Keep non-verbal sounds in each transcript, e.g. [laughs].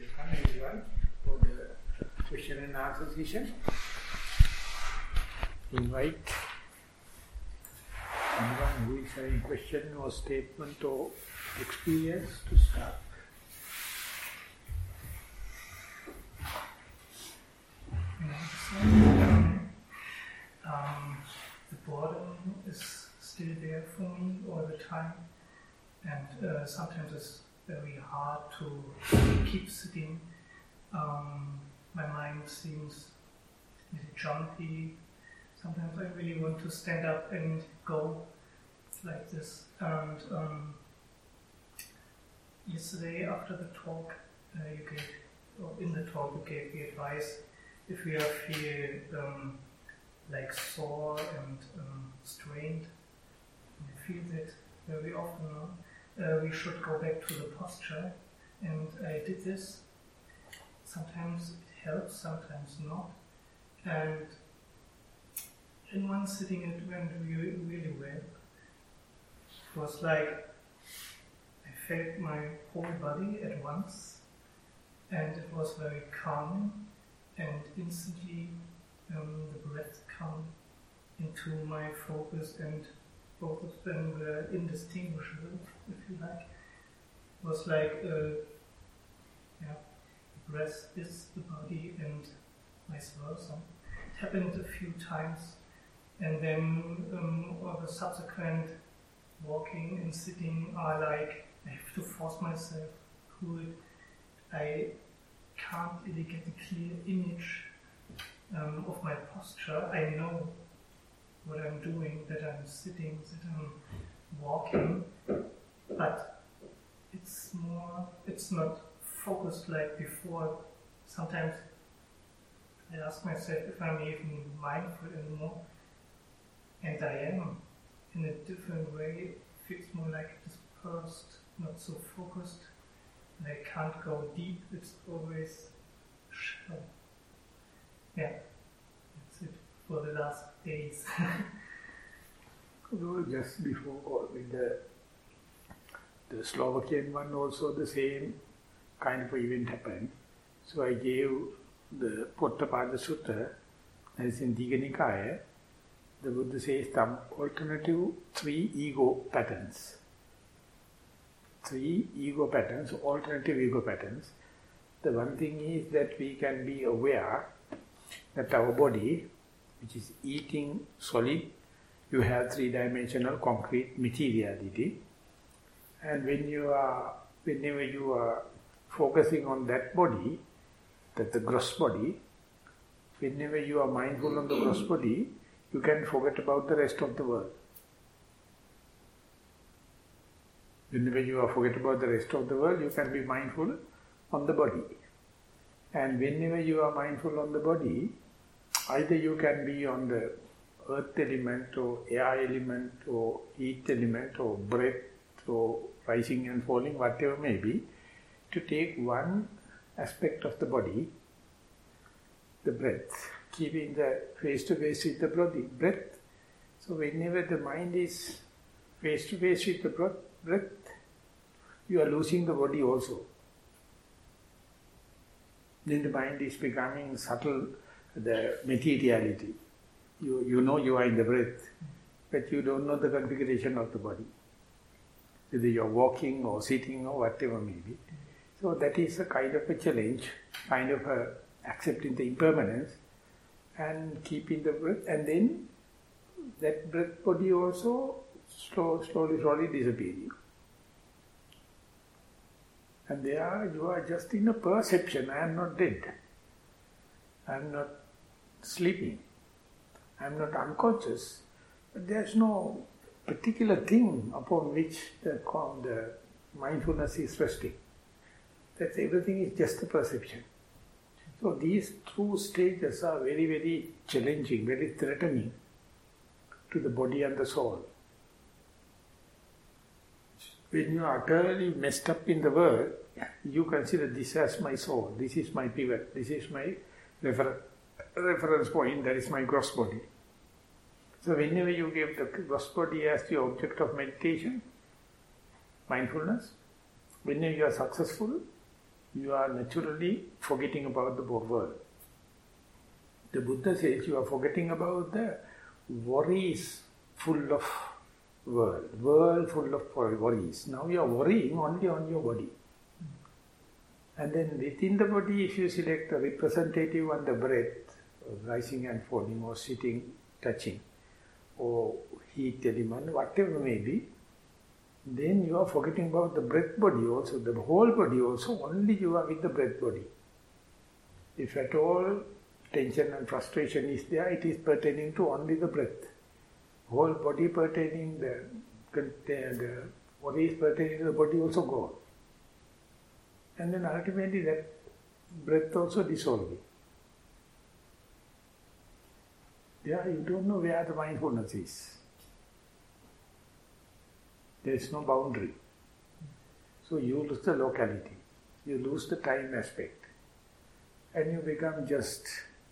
welcome everyone for the question and answer session. Invite anyone who is having question or statement or experience to start. Um, the boredom is still there for me all the time, and uh, sometimes it's very hard to keep sitting. Um, my mind seems a bit jumpy. Sometimes I really want to stand up and go like this. And um, yesterday, after the talk, uh, you gave, or in the talk, you gave the advice if we feel um, like sore and um, strained, I feel that very often we should go back to the posture. And I did this. Sometimes it helps, sometimes not. And in one sitting, it went really, really well. It was like I felt my whole body at once, and it was very calming. And instantly, um, the breath came into my focus and both of them were indistinguishable, if you like. It was like, uh, yeah, the breath is the body and vice versa. It happened a few times, and then um, all the subsequent walking and sitting are like, I have to force myself through it. I can't really get a clear image um, of my posture. I know what I'm doing, that I'm sitting, that I'm walking, but it's more, it's not focused like before. Sometimes I ask myself if I'm even mindful anymore, and I am in a different way. It feels more like dispersed, not so focused. And I can't go deep, it's always shallow. Yeah, for the last days. no, just before with the the Slovakian one also the same kind of event happened. So I gave the Potthapada Sutta, as in Digha Nikaya, the Buddha says some alternative three ego patterns. Three ego patterns, alternative ego patterns. The one thing is that we can be aware that our body which is eating solid, you have three-dimensional concrete materiality. And when you are, whenever you are focusing on that body, that the gross body, whenever you are mindful on the gross body, you can forget about the rest of the world. Whenever you are forget about the rest of the world, you can be mindful on the body. And whenever you are mindful on the body, Either you can be on the earth element or air element or heat element or breath or rising and falling, whatever may be, to take one aspect of the body, the breath, keeping the face-to-face with the body, breath. So whenever the mind is face-to-face with the breath, you are losing the body also. Then the mind is becoming subtle the materiality. You, you know you are in the breath, but you don't know the configuration of the body. Whether you're walking or sitting or whatever may be. So that is a kind of a challenge, kind of a accepting the impermanence and keeping the breath and then that breath body also slow, slowly, slowly disappearing. And there you are just in a perception, I am not dead. I am not sleeping. I am not unconscious. But there's no particular thing upon which the, the mindfulness is resting. That everything is just a perception. So these two stages are very, very challenging, very threatening to the body and the soul. When you are utterly messed up in the world, you consider this as my soul, this is my pivot, this is my reference reference point, that is my gross body. So whenever you give the gross body as the object of meditation, mindfulness, whenever you are successful, you are naturally forgetting about the world. The Buddha says you are forgetting about the worries full of world, world full of worries. Now you are worrying only on your body. And then within the body, if you select a representative on the breath, rising and falling or sitting, touching, or heat element, whatever may be, then you are forgetting about the breath body also, the whole body also, only you are with the breath body. If at all tension and frustration is there, it is pertaining to only the breath. Whole body pertaining, the, the, the what is pertaining to the body also gone. And then ultimately that breath also dissolving. Yeah, you don't know where the mindfulness is. There is no boundary. So you lose the locality, you lose the time aspect, and you become just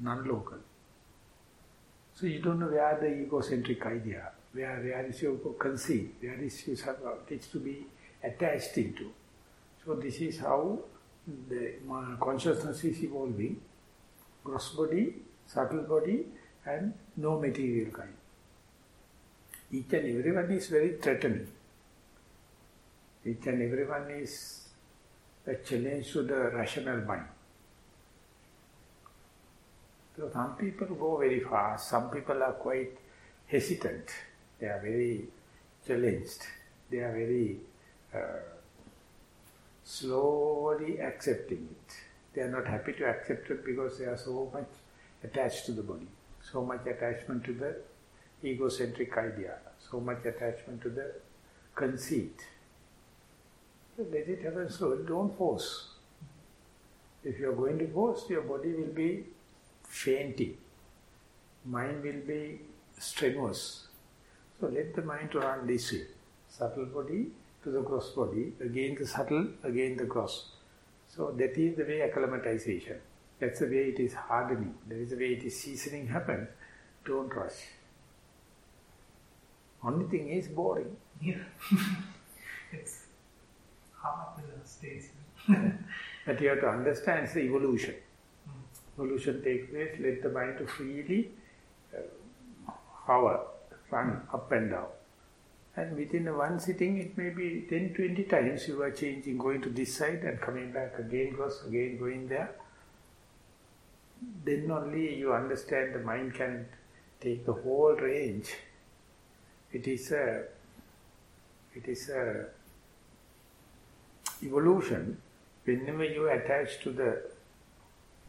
non-local. So you don't know where the egocentric idea, where, where is your conceit, where is your it's to be attached into. So this is how the consciousness is evolving, gross body, subtle body, and no material kind. Each and everyone is very threatening. Each and everyone is a challenge to the rational mind. So some people go very fast, some people are quite hesitant, they are very challenged, they are very uh, slowly accepting it. They are not happy to accept it because they are so much attached to the body, so much attachment to the egocentric idea, so much attachment to the conceit. Let it happen slowly, don't force. If you are going to force, your body will be fainting. Mind will be strenuous. So let the mind run this way. Subtle body to the gross body, again the subtle, again the gross. So that is the way acclimatization. That's the way it is hardening. That is the way it is seasoning happens. Don't rush. Only thing is boring. Yeah. [laughs] it's half the stage. [laughs] but you have to understand the evolution. Mm. Evolution takes place, let the mind to freely uh, hover, run up and down. And within one sitting, it may be 10, 20 times you are changing, going to this side and coming back again, goes again, going there. Then only you understand the mind can take the whole range. It is a, it is a evolution, whenever you attach to the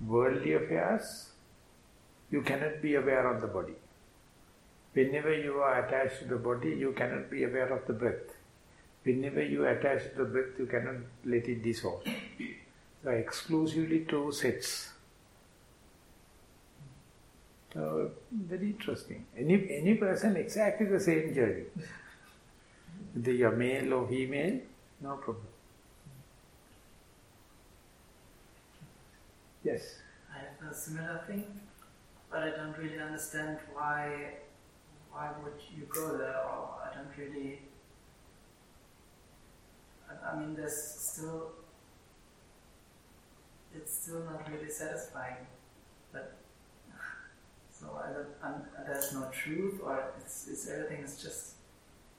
worldly affairs, you cannot be aware of the body. Whenever you are attached to the body, you cannot be aware of the breath. Whenever you attach to the breath, you cannot let it dissolve. So exclusively two sets. So, very interesting. Any, any person exactly the same journey. Whether you are male or female, no problem. Yes. I have a similar thing, but I don't really understand why why would you go there or I don't really I, I mean there's still it's still not really satisfying but so I don't, there's no truth or it's, it's everything is just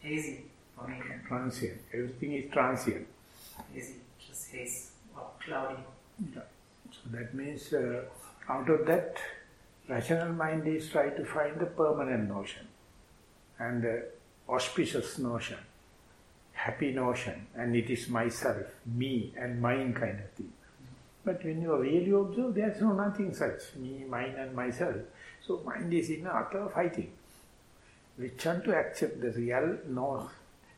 hazy for me. Transient. Everything is transient. Hazy, just haze or cloudy. Yeah. So that means uh, out of that, rational mind is trying to find the permanent notion and the auspicious notion, happy notion, and it is myself, me and mine kind of thing. But when you really observe, there is no nothing such, me, mine and myself. So mind is in utter fighting. One to accept the real nose,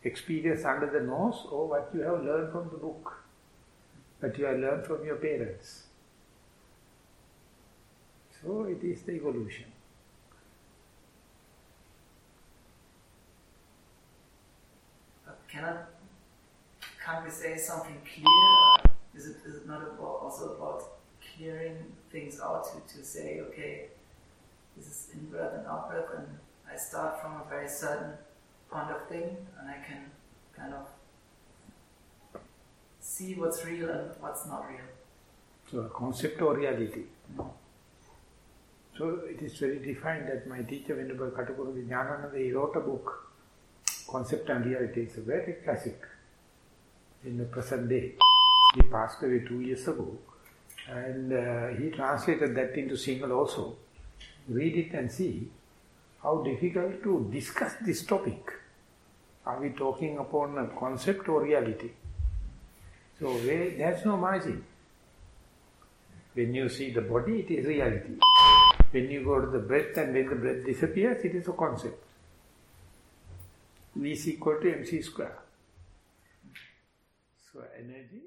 experience under the nose or what you have learned from the book, what you have learned from your parents. So it is the evolution. Cannot, can't we say something clear? Is it, is it not about, also about clearing things out to, to say, okay, this is in breath and out breath, and I start from a very certain point of thing, and I can kind of see what's real and what's not real. So a concept or reality. So it is very defined that my teacher Venerable Katakuru Jnanananda, he wrote a book, Concept and Reality. It's a very classic in the present day. He passed away two years ago and uh, he translated that into Sinhala also. Read it and see how difficult to discuss this topic. Are we talking upon a concept or reality? So there's no margin. When you see the body, it is reality. When you go to the breath and when the breath disappears, it is a concept. V is equal to mc square. So energy